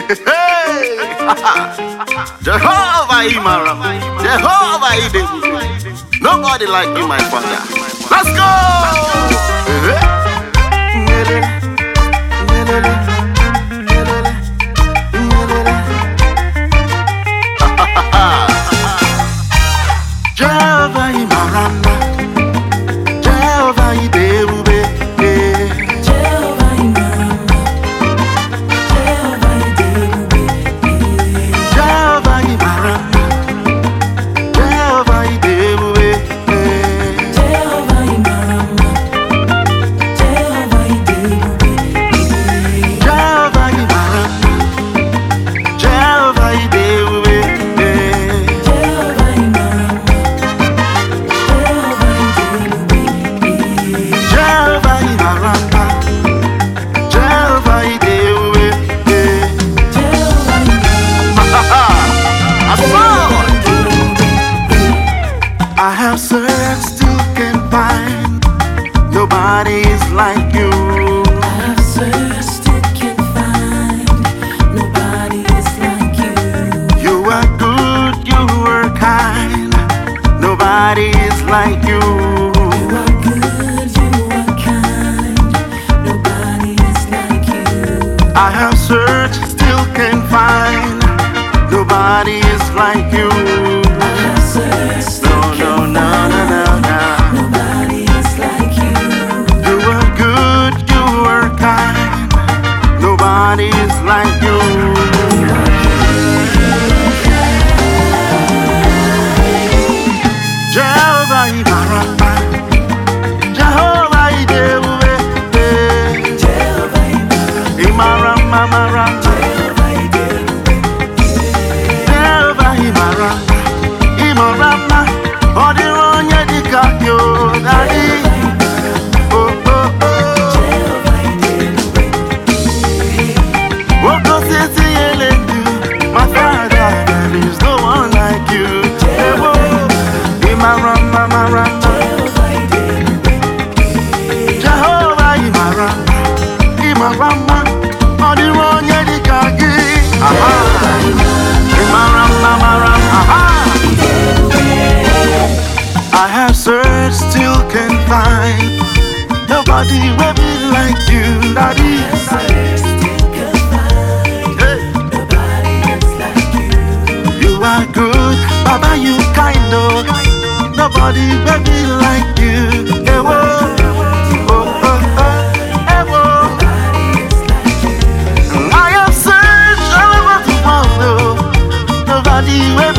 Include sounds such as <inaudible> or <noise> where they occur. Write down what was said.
<laughs> Jehovah Imaram. Jehovah Idem. Nobody like you, my father. Let's go! Let's go. I have searched, still can't find. Nobody is like you. find nobody will be like you, Daddy. Yes, hey. Nobody is like you. You are good, Baba, you kind of. Nobody will be like you. the oh, oh, oh, world, Nobody will